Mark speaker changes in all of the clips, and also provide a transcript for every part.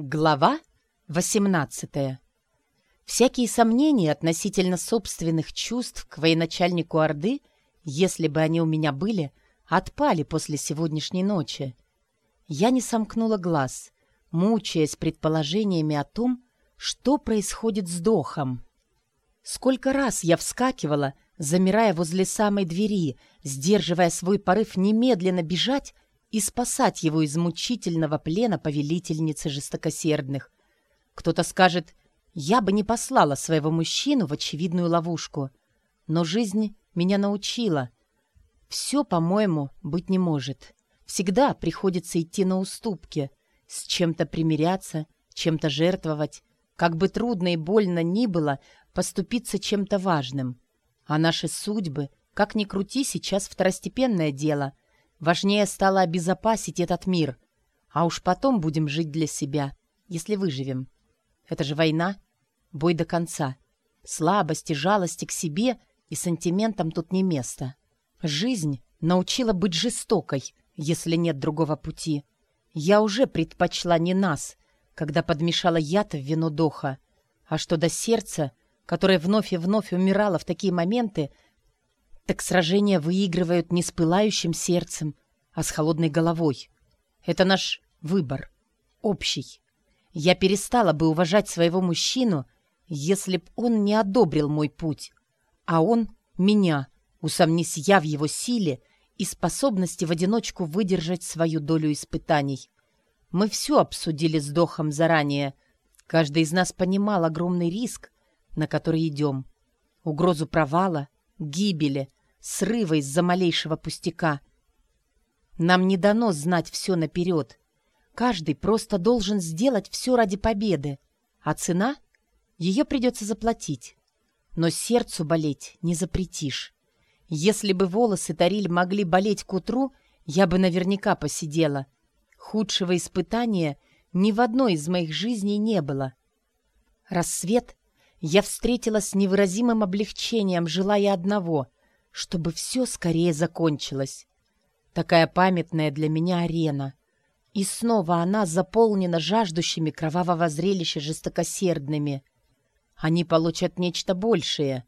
Speaker 1: Глава 18 Всякие сомнения относительно собственных чувств к военачальнику Орды, если бы они у меня были, отпали после сегодняшней ночи. Я не сомкнула глаз, мучаясь предположениями о том, что происходит с Дохом. Сколько раз я вскакивала, замирая возле самой двери, сдерживая свой порыв немедленно бежать и спасать его из мучительного плена повелительницы жестокосердных. Кто-то скажет, я бы не послала своего мужчину в очевидную ловушку. Но жизнь меня научила. Все, по-моему, быть не может. Всегда приходится идти на уступки, с чем-то примиряться, чем-то жертвовать. Как бы трудно и больно ни было, поступиться чем-то важным. А наши судьбы, как ни крути, сейчас второстепенное дело — Важнее стало обезопасить этот мир. А уж потом будем жить для себя, если выживем. Это же война. Бой до конца. Слабости, жалости к себе и сантиментам тут не место. Жизнь научила быть жестокой, если нет другого пути. Я уже предпочла не нас, когда подмешала яд в вино Доха. А что до сердца, которое вновь и вновь умирало в такие моменты, так сражения выигрывают не с пылающим сердцем, а с холодной головой. Это наш выбор. Общий. Я перестала бы уважать своего мужчину, если б он не одобрил мой путь. А он — меня, усомнись я в его силе и способности в одиночку выдержать свою долю испытаний. Мы все обсудили с Дохом заранее. Каждый из нас понимал огромный риск, на который идем. Угрозу провала, гибели — срыва из-за малейшего пустяка. Нам не дано знать все наперед. Каждый просто должен сделать все ради победы. А цена? Ее придется заплатить. Но сердцу болеть не запретишь. Если бы волосы Тариль могли болеть к утру, я бы наверняка посидела. Худшего испытания ни в одной из моих жизней не было. Рассвет я встретила с невыразимым облегчением, желая одного — чтобы все скорее закончилось. Такая памятная для меня арена. И снова она заполнена жаждущими кровавого зрелища жестокосердными. Они получат нечто большее.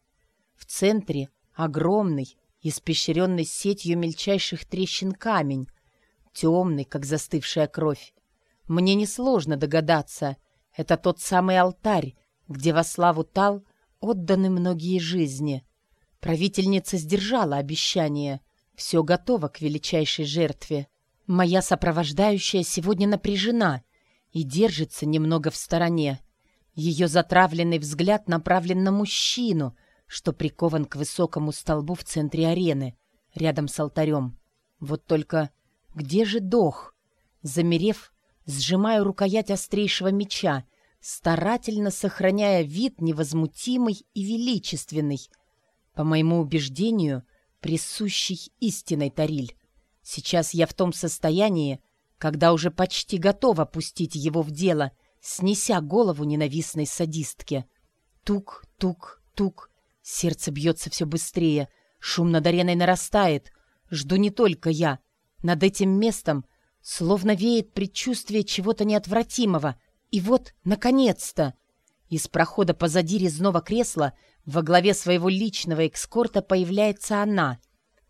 Speaker 1: В центре огромный, испещренный сетью мельчайших трещин камень, темный, как застывшая кровь. Мне несложно догадаться, это тот самый алтарь, где во славу Тал отданы многие жизни — Правительница сдержала обещание. Все готово к величайшей жертве. Моя сопровождающая сегодня напряжена и держится немного в стороне. Ее затравленный взгляд направлен на мужчину, что прикован к высокому столбу в центре арены, рядом с алтарем. Вот только где же Дох? Замерев, сжимаю рукоять острейшего меча, старательно сохраняя вид невозмутимый и величественный — по моему убеждению, присущий истинной Тариль. Сейчас я в том состоянии, когда уже почти готова пустить его в дело, снеся голову ненавистной садистке. Тук, тук, тук. Сердце бьется все быстрее. Шум над ареной нарастает. Жду не только я. Над этим местом словно веет предчувствие чего-то неотвратимого. И вот, наконец-то! Из прохода позади резного кресла — во главе своего личного экскорта появляется она,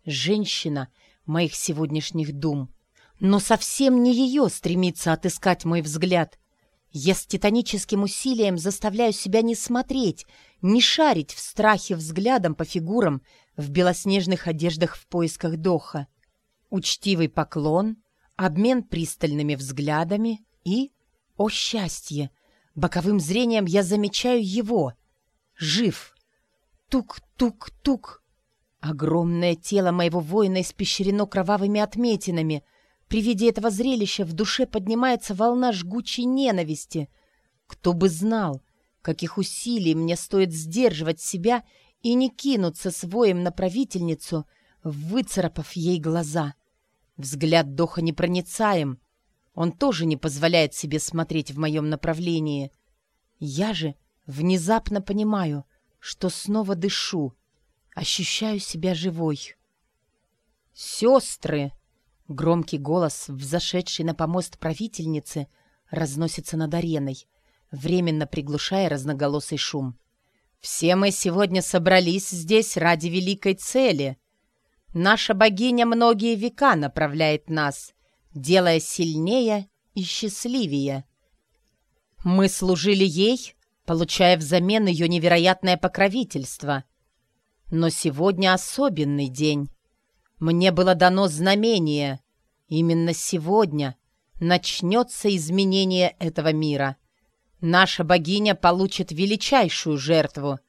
Speaker 1: женщина моих сегодняшних дум. Но совсем не ее стремится отыскать мой взгляд. Я с титаническим усилием заставляю себя не смотреть, не шарить в страхе взглядом по фигурам в белоснежных одеждах в поисках Доха. Учтивый поклон, обмен пристальными взглядами и... О счастье! Боковым зрением я замечаю его. Жив. Тук-тук-тук. Огромное тело моего воина испещрено кровавыми отметинами. При виде этого зрелища в душе поднимается волна жгучей ненависти. Кто бы знал, каких усилий мне стоит сдерживать себя и не кинуться с воем на правительницу, выцарапав ей глаза. Взгляд Доха непроницаем. Он тоже не позволяет себе смотреть в моем направлении. Я же внезапно понимаю — что снова дышу, ощущаю себя живой. «Сестры!» — громкий голос, взошедший на помост правительницы, разносится над ареной, временно приглушая разноголосый шум. «Все мы сегодня собрались здесь ради великой цели. Наша богиня многие века направляет нас, делая сильнее и счастливее. Мы служили ей, получая взамен ее невероятное покровительство. Но сегодня особенный день. Мне было дано знамение. Именно сегодня начнется изменение этого мира. Наша богиня получит величайшую жертву.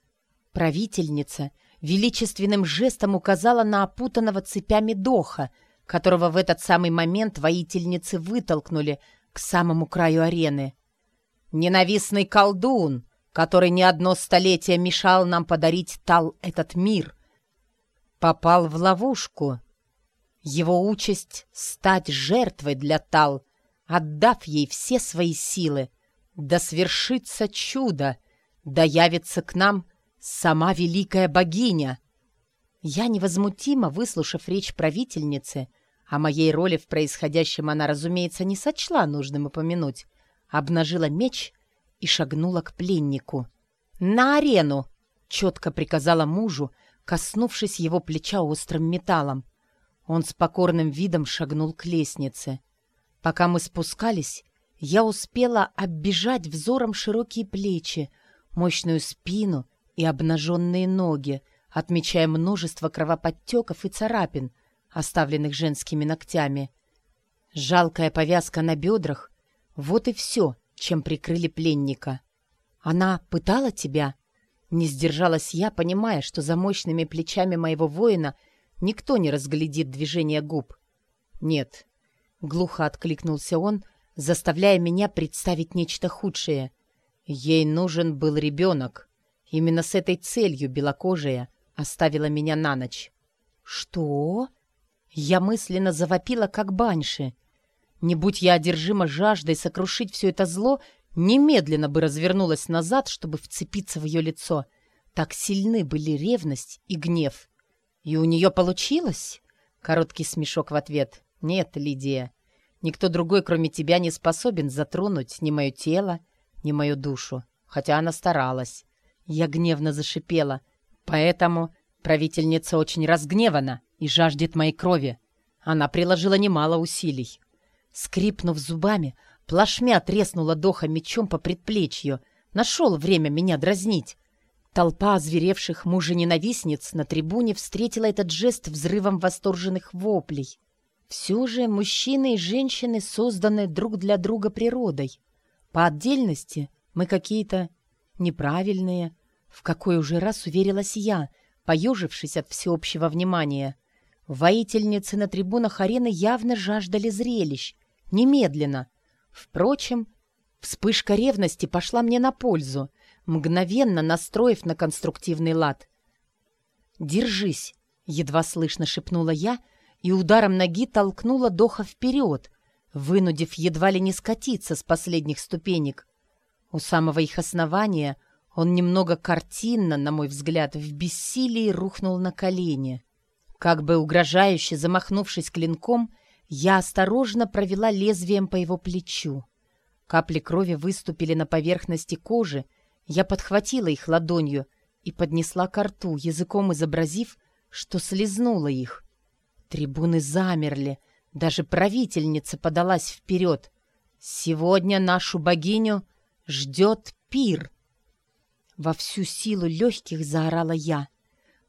Speaker 1: Правительница величественным жестом указала на опутанного цепями Доха, которого в этот самый момент воительницы вытолкнули к самому краю арены. «Ненавистный колдун, который не одно столетие мешал нам подарить Тал этот мир, попал в ловушку. Его участь — стать жертвой для Тал, отдав ей все свои силы. Да свершится чудо, да явится к нам сама великая богиня. Я невозмутимо, выслушав речь правительницы, о моей роли в происходящем она, разумеется, не сочла нужным упомянуть, обнажила меч и шагнула к пленнику. «На арену!» — четко приказала мужу, коснувшись его плеча острым металлом. Он с покорным видом шагнул к лестнице. Пока мы спускались, я успела оббежать взором широкие плечи, мощную спину и обнаженные ноги, отмечая множество кровоподтеков и царапин, оставленных женскими ногтями. Жалкая повязка на бедрах — вот и все, чем прикрыли пленника. «Она пытала тебя?» Не сдержалась я, понимая, что за мощными плечами моего воина никто не разглядит движение губ. «Нет», — глухо откликнулся он, заставляя меня представить нечто худшее. «Ей нужен был ребенок. Именно с этой целью белокожая оставила меня на ночь». «Что?» Я мысленно завопила, как баньши. Не будь я одержима жаждой сокрушить все это зло, немедленно бы развернулась назад, чтобы вцепиться в ее лицо. Так сильны были ревность и гнев. «И у нее получилось?» Короткий смешок в ответ. «Нет, Лидия, никто другой, кроме тебя, не способен затронуть ни мое тело, ни мою душу. Хотя она старалась». Я гневно зашипела. «Поэтому правительница очень разгневана и жаждет моей крови. Она приложила немало усилий. Скрипнув зубами, плашмя треснула Доха мечом по предплечью. Нашел время меня дразнить. Толпа озверевших мужа-ненавистниц на трибуне встретила этот жест взрывом восторженных воплей. Все же мужчины и женщины созданы друг для друга природой. По отдельности мы какие-то неправильные. В какой уже раз уверилась я, поежившись от всеобщего внимания. Воительницы на трибунах арены явно жаждали зрелищ. Немедленно. Впрочем, вспышка ревности пошла мне на пользу, мгновенно настроив на конструктивный лад. «Держись!» — едва слышно шепнула я и ударом ноги толкнула Доха вперед, вынудив едва ли не скатиться с последних ступенек. У самого их основания он немного картинно, на мой взгляд, в бессилии рухнул на колени. Как бы угрожающе замахнувшись клинком, я осторожно провела лезвием по его плечу. Капли крови выступили на поверхности кожи, я подхватила их ладонью и поднесла к рту, языком изобразив, что слезнула их. Трибуны замерли, даже правительница подалась вперед. «Сегодня нашу богиню ждет пир!» Во всю силу легких заорала я.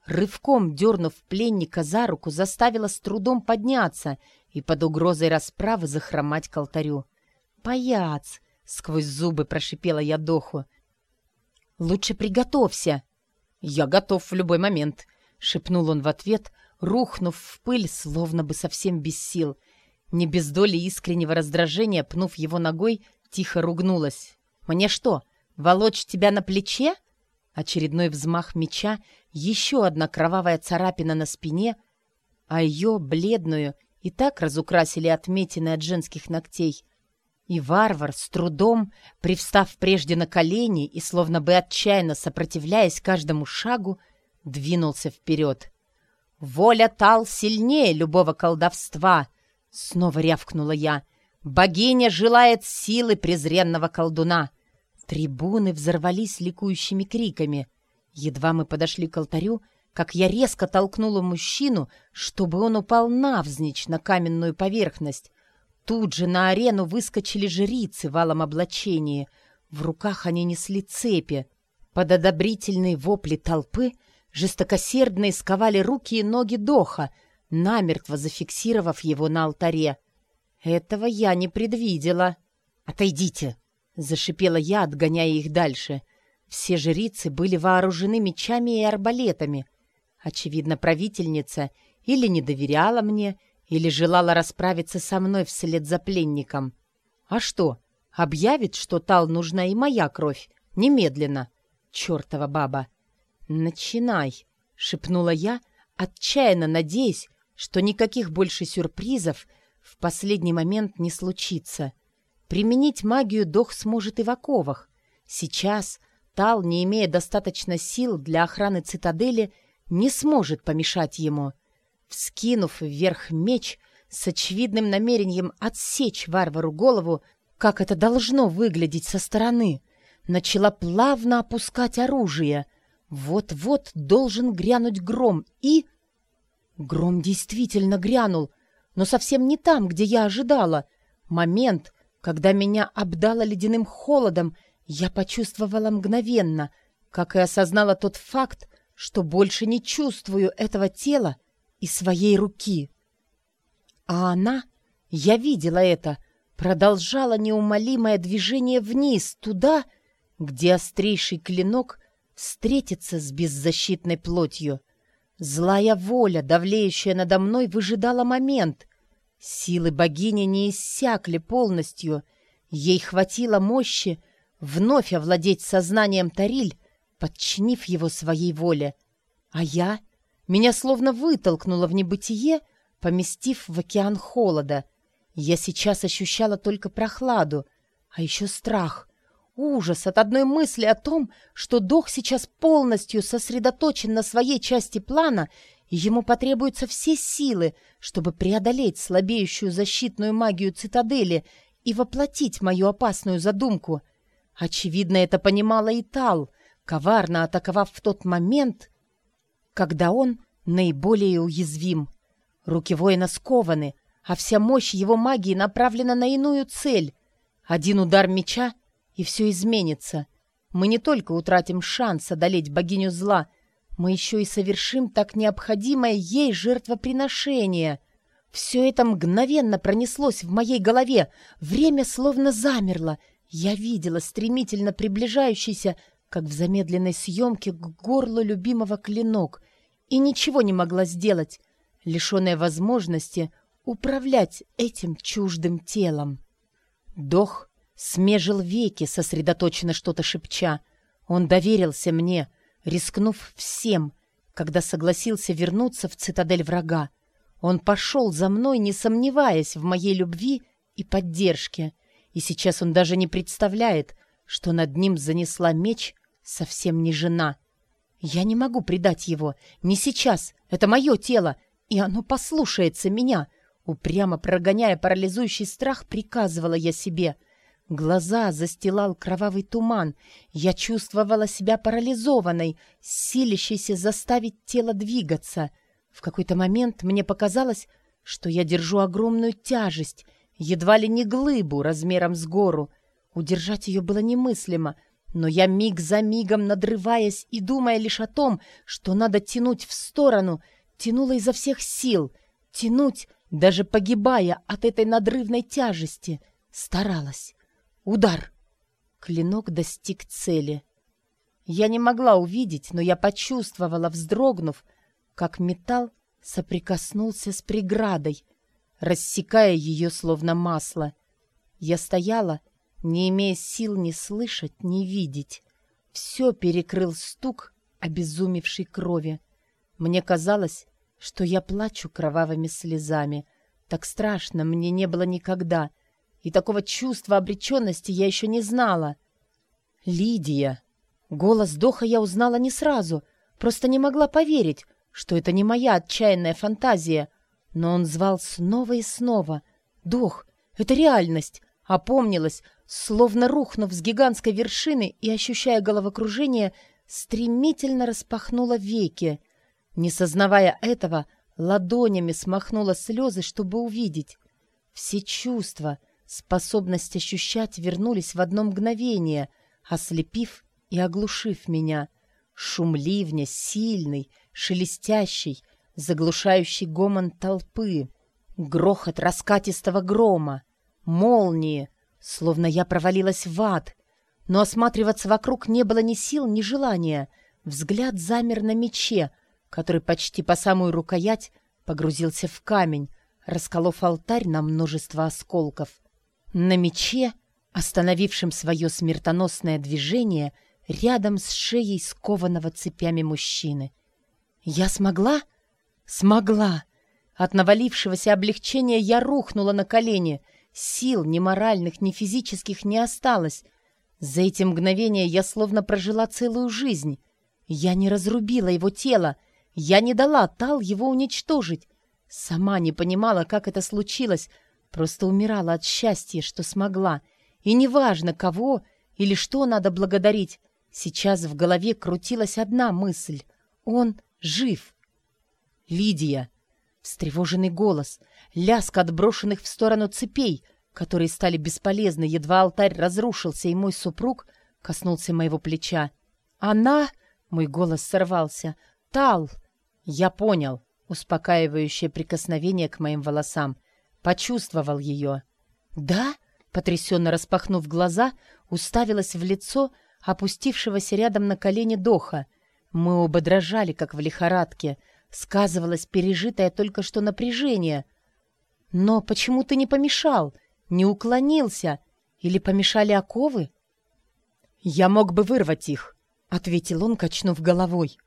Speaker 1: Рывком дернув пленника за руку, заставила с трудом подняться и под угрозой расправы захромать к алтарю. «Паяц!» — сквозь зубы прошипела я доху. «Лучше приготовься!» «Я готов в любой момент!» — шепнул он в ответ, рухнув в пыль, словно бы совсем без сил. Не без доли искреннего раздражения, пнув его ногой, тихо ругнулась. «Мне что, волочь тебя на плече?» Очередной взмах меча, еще одна кровавая царапина на спине, а ее, бледную, и так разукрасили отметины от женских ногтей. И варвар с трудом, привстав прежде на колени и словно бы отчаянно сопротивляясь каждому шагу, двинулся вперед. «Воля Тал сильнее любого колдовства!» — снова рявкнула я. Богиня желает силы презренного колдуна!» Трибуны взорвались ликующими криками. Едва мы подошли к алтарю, как я резко толкнула мужчину, чтобы он упал навзничь на каменную поверхность. Тут же на арену выскочили жрицы в алом облачении. В руках они несли цепи. Под одобрительные вопли толпы жестокосердно сковали руки и ноги Доха, намертво зафиксировав его на алтаре. Этого я не предвидела. «Отойдите!» — зашипела я, отгоняя их дальше. Все жрицы были вооружены мечами и арбалетами. Очевидно, правительница или не доверяла мне, или желала расправиться со мной вслед за пленником. А что, объявит, что Тал нужна и моя кровь, немедленно. Чёртова баба. «Начинай», — шепнула я, отчаянно надеясь, что никаких больше сюрпризов в последний момент не случится. Применить магию Дох сможет и в оковах. Сейчас Тал, не имея достаточно сил для охраны цитадели, не сможет помешать ему. Вскинув вверх меч с очевидным намерением отсечь варвару голову, как это должно выглядеть со стороны, начала плавно опускать оружие. Вот-вот должен грянуть гром, и... Гром действительно грянул, но совсем не там, где я ожидала. Момент, когда меня обдало ледяным холодом, я почувствовала мгновенно, как и осознала тот факт, что больше не чувствую этого тела и своей руки. А она, я видела это, продолжала неумолимое движение вниз, туда, где острейший клинок встретится с беззащитной плотью. Злая воля, давлеющая надо мной, выжидала момент. Силы богини не иссякли полностью. Ей хватило мощи вновь овладеть сознанием Тариль, подчинив его своей воле. А я меня словно вытолкнуло в небытие, поместив в океан холода. Я сейчас ощущала только прохладу, а еще страх, ужас от одной мысли о том, что Дох сейчас полностью сосредоточен на своей части плана, ему потребуются все силы, чтобы преодолеть слабеющую защитную магию цитадели и воплотить мою опасную задумку. Очевидно, это понимала и Тал, коварно атаковав в тот момент, когда он наиболее уязвим. Руки воина скованы, а вся мощь его магии направлена на иную цель. Один удар меча, и все изменится. Мы не только утратим шанс одолеть богиню зла, мы еще и совершим так необходимое ей жертвоприношение. Все это мгновенно пронеслось в моей голове. Время словно замерло. Я видела стремительно приближающийся как в замедленной съемке к горлу любимого клинок, и ничего не могла сделать, лишенная возможности управлять этим чуждым телом. Дох смежил веки, сосредоточенно что-то шепча. Он доверился мне, рискнув всем, когда согласился вернуться в цитадель врага. Он пошел за мной, не сомневаясь в моей любви и поддержке, и сейчас он даже не представляет, что над ним занесла меч совсем не жена. Я не могу предать его, не сейчас, это мое тело, и оно послушается меня. Упрямо прогоняя парализующий страх, приказывала я себе. Глаза застилал кровавый туман. Я чувствовала себя парализованной, силящейся заставить тело двигаться. В какой-то момент мне показалось, что я держу огромную тяжесть, едва ли не глыбу размером с гору. Удержать ее было немыслимо — но я миг за мигом, надрываясь и думая лишь о том, что надо тянуть в сторону, тянула изо всех сил, тянуть, даже погибая от этой надрывной тяжести, старалась. Удар! Клинок достиг цели. Я не могла увидеть, но я почувствовала, вздрогнув, как металл соприкоснулся с преградой, рассекая ее словно масло. Я стояла не имея сил ни слышать, ни видеть. Все перекрыл стук обезумевшей крови. Мне казалось, что я плачу кровавыми слезами. Так страшно мне не было никогда, и такого чувства обреченности я еще не знала. «Лидия!» Голос Доха я узнала не сразу, просто не могла поверить, что это не моя отчаянная фантазия. Но он звал снова и снова. «Дох, Это реальность. Опомнилась, словно рухнув с гигантской вершины и, ощущая головокружение, стремительно распахнула веки. Не сознавая этого, ладонями смахнула слезы, чтобы увидеть. Все чувства, способность ощущать вернулись в одно мгновение, ослепив и оглушив меня. Шум ливня сильный, шелестящий, заглушающий гомон толпы, грохот раскатистого грома, молнии, словно я провалилась в ад. Но осматриваться вокруг не было ни сил, ни желания. Взгляд замер на мече, который почти по самую рукоять погрузился в камень, расколов алтарь на множество осколков. На мече, остановившем свое смертоносное движение, рядом с шеей скованного цепями мужчины. «Я смогла?» «Смогла!» От навалившегося облегчения я рухнула на колени. Сил ни моральных, ни физических не осталось. За эти мгновения я словно прожила целую жизнь. Я не разрубила его тело. Я не дала Тал его уничтожить. Сама не понимала, как это случилось. Просто умирала от счастья, что смогла. И неважно, кого или что надо благодарить. Сейчас в голове крутилась одна мысль. Он жив. Лидия. Встревоженный голос, лязг отброшенных в сторону цепей, которые стали бесполезны, едва алтарь разрушился, и мой супруг коснулся моего плеча. «Она...» — мой голос сорвался. «Тал!» «Я понял», — успокаивающее прикосновение к моим волосам. Почувствовал ее. «Да?» — потрясенно распахнув глаза, уставилась в лицо опустившегося рядом на колени Доха. Мы оба дрожали, как в лихорадке — сказывалось пережитое только что напряжение. Но почему ты не помешал, не уклонился? Или помешали оковы? Я мог бы вырвать их, — ответил он, качнув головой.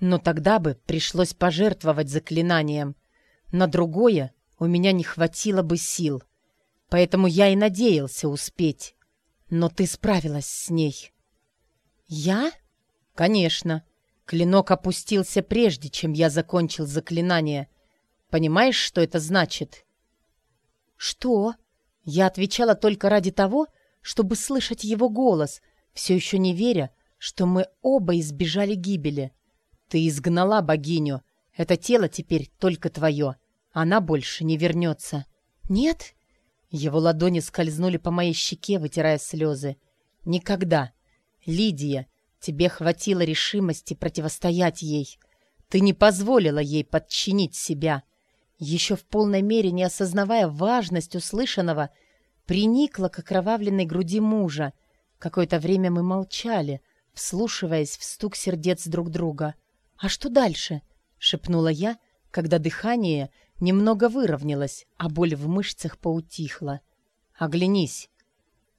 Speaker 1: Но тогда бы пришлось пожертвовать заклинанием. На другое у меня не хватило бы сил. Поэтому я и надеялся успеть. Но ты справилась с ней. Я? Конечно. Клинок опустился прежде, чем я закончил заклинание. Понимаешь, что это значит? Что? Я отвечала только ради того, чтобы слышать его голос, все еще не веря, что мы оба избежали гибели. Ты изгнала богиню. Это тело теперь только твое. Она больше не вернется. Нет? Его ладони скользнули по моей щеке, вытирая слезы. Никогда. Лидия, Тебе хватило решимости противостоять ей. Ты не позволила ей подчинить себя. Еще в полной мере не осознавая важность услышанного, приникла к окровавленной груди мужа. Какое-то время мы молчали, вслушиваясь в стук сердец друг друга. «А что дальше?» — шепнула я, когда дыхание немного выровнялось, а боль в мышцах поутихла. «Оглянись!»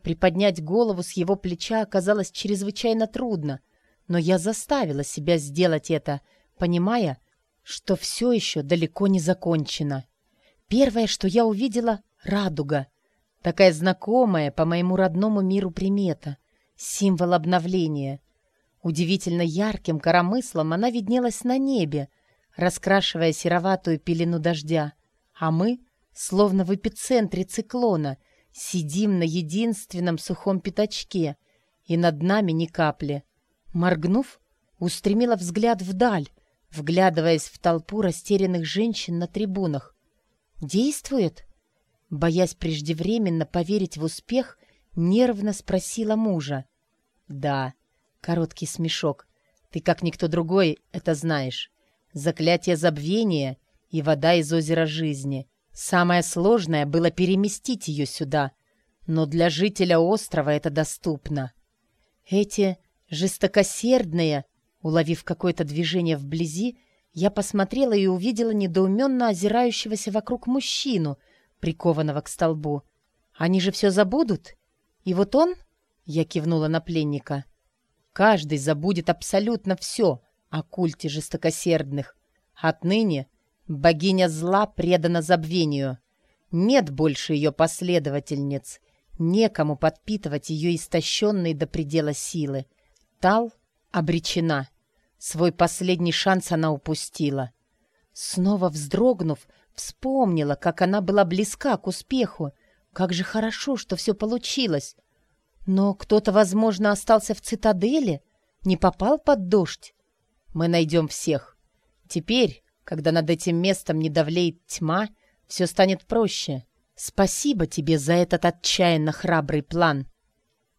Speaker 1: Приподнять голову с его плеча оказалось чрезвычайно трудно, но я заставила себя сделать это, понимая, что все еще далеко не закончено. Первое, что я увидела — радуга. Такая знакомая по моему родному миру примета, символ обновления. Удивительно ярким коромыслом она виднелась на небе, раскрашивая сероватую пелену дождя, а мы, словно в эпицентре циклона — Сидим на единственном сухом пятачке, и над нами ни капли. Моргнув, устремила взгляд вдаль, вглядываясь в толпу растерянных женщин на трибунах. «Действует?» Боясь преждевременно поверить в успех, нервно спросила мужа. «Да», — короткий смешок, — «ты, как никто другой, это знаешь. Заклятие забвения и вода из озера жизни. Самое сложное было переместить ее сюда, но для жителя острова это доступно. Эти жестокосердные, уловив какое-то движение вблизи, я посмотрела и увидела недоуменно озирающегося вокруг мужчину, прикованного к столбу. Они же все забудут? И вот он, я кивнула на пленника, каждый забудет абсолютно все о культе жестокосердных. Отныне — Богиня зла предана забвению. Нет больше ее последовательниц. Некому подпитывать ее истощенные до предела силы. Тал обречена. Свой последний шанс она упустила. Снова вздрогнув, вспомнила, как она была близка к успеху, Как же хорошо, что все получилось. Но кто-то, возможно, остался в цитадели, не попал под дождь. Мы найдем всех. Теперь, когда над этим местом не давлеет тьма, все станет проще. Спасибо тебе за этот отчаянно храбрый план.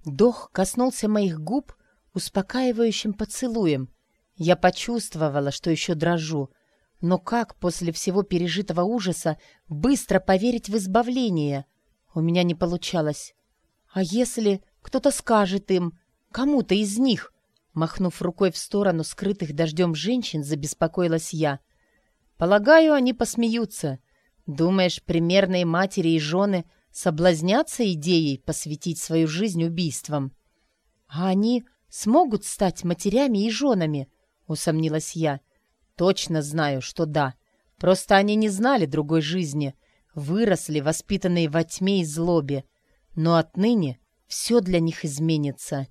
Speaker 1: Дох коснулся моих губ успокаивающим поцелуем. Я почувствовала, что еще дрожу. Но как после всего пережитого ужаса быстро поверить в избавление? У меня не получалось. А если кто-то скажет им, кому-то из них? Махнув рукой в сторону скрытых дождем женщин, забеспокоилась я. Полагаю, они посмеются. Думаешь, примерные матери и жены соблазнятся идеей посвятить свою жизнь убийствам? А они смогут стать матерями и женами? Усомнилась я. Точно знаю, что да. Просто они не знали другой жизни. Выросли, воспитанные во тьме и злобе. Но отныне все для них изменится.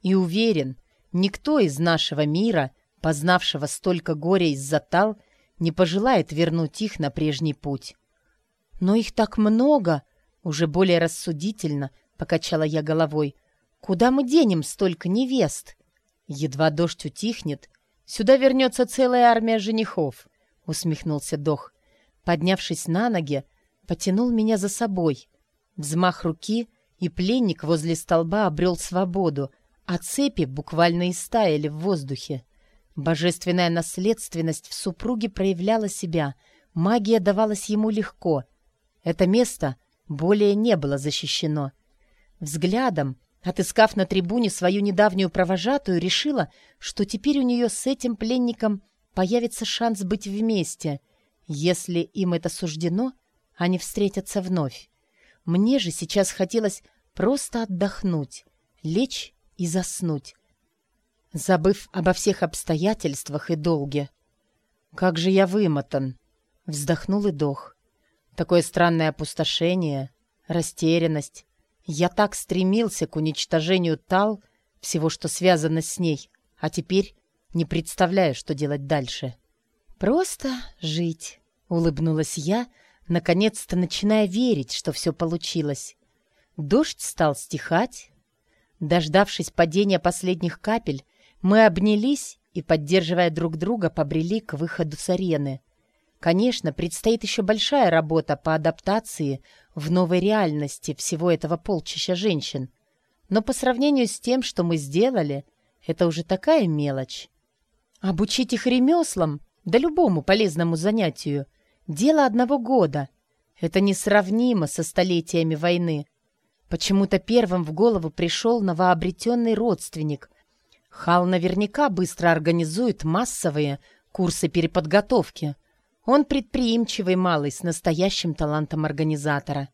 Speaker 1: И уверен, никто из нашего мира, познавшего столько горя из-за тал, не пожелает вернуть их на прежний путь. «Но их так много!» — уже более рассудительно покачала я головой. «Куда мы денем столько невест?» Едва дождь утихнет, сюда вернется целая армия женихов, — усмехнулся Дох. Поднявшись на ноги, потянул меня за собой. Взмах руки, и пленник возле столба обрел свободу, а цепи буквально истаяли в воздухе. Божественная наследственность в супруге проявляла себя, магия давалась ему легко. Это место более не было защищено. Взглядом, отыскав на трибуне свою недавнюю провожатую, решила, что теперь у нее с этим пленником появится шанс быть вместе. Если им это суждено, они встретятся вновь. Мне же сейчас хотелось просто отдохнуть, лечь и заснуть, забыв обо всех обстоятельствах и долге. «Как же я вымотан!» — вздохнул и дох. Такое странное опустошение, растерянность. Я так стремился к уничтожению Тал, всего, что связано с ней, а теперь не представляю, что делать дальше. «Просто жить», — улыбнулась я, наконец-то начиная верить, что все получилось. Дождь стал стихать. Дождавшись падения последних капель, мы обнялись и, поддерживая друг друга, побрели к выходу с арены. Конечно, предстоит еще большая работа по адаптации в новой реальности всего этого полчища женщин. Но по сравнению с тем, что мы сделали, это уже такая мелочь. Обучить их ремеслам, да любому полезному занятию, дело одного года. Это несравнимо со столетиями войны. Почему-то первым в голову пришел новообретенный родственник, Хал наверняка быстро организует массовые курсы переподготовки. Он предприимчивый малый с настоящим талантом организатора.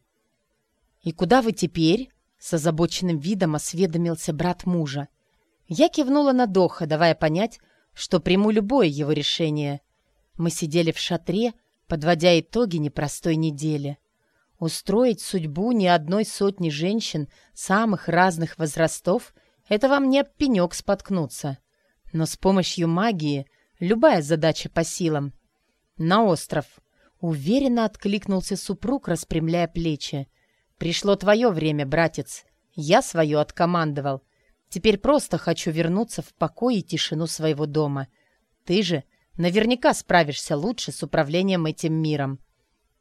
Speaker 1: «И куда вы теперь?» — с озабоченным видом осведомился брат мужа. Я кивнула на Доха, давая понять, что приму любое его решение. Мы сидели в шатре, подводя итоги непростой недели. Устроить судьбу ни одной сотни женщин самых разных возрастов — это вам не пенек споткнуться. Но с помощью магии любая задача по силам. На остров. Уверенно откликнулся супруг, распрямляя плечи. Пришло твое время, братец. Я свое откомандовал. Теперь просто хочу вернуться в покой и тишину своего дома. Ты же наверняка справишься лучше с управлением этим миром.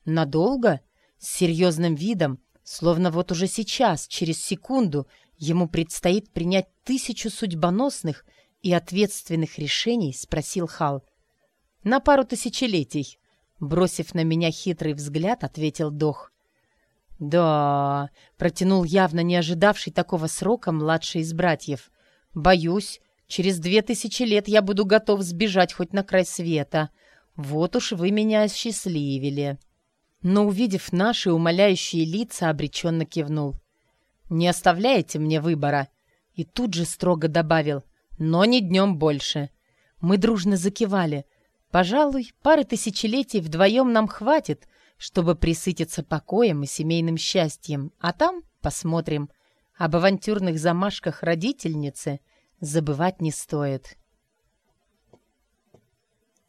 Speaker 1: Надолго? С серьезным видом, словно вот уже сейчас, через секунду, Ему предстоит принять тысячу судьбоносных и ответственных решений, спросил Хал. На пару тысячелетий. Бросив на меня хитрый взгляд, ответил Дох. «Да», — протянул явно не ожидавший такого срока младший из братьев. «Боюсь, через две тысячи лет я буду готов сбежать хоть на край света. Вот уж вы меня осчастливили». Но, увидев наши умоляющие лица, обреченно кивнул. «Не оставляете мне выбора?» И тут же строго добавил «Но не днем больше». Мы дружно закивали. Пожалуй, пары тысячелетий вдвоем нам хватит, чтобы присытиться покоем и семейным счастьем. А там посмотрим. Об авантюрных замашках родительницы забывать не стоит.